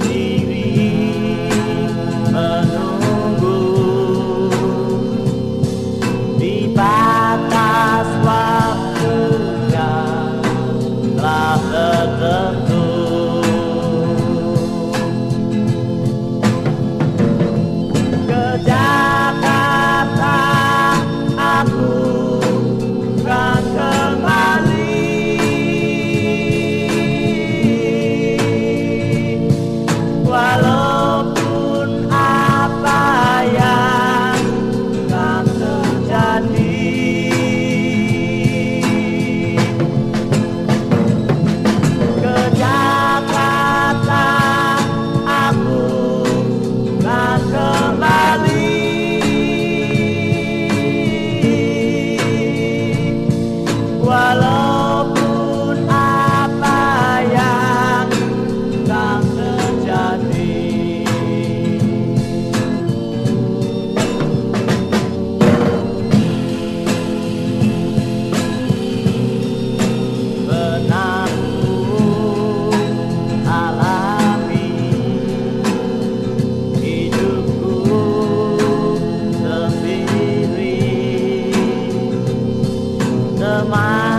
melody. the mind.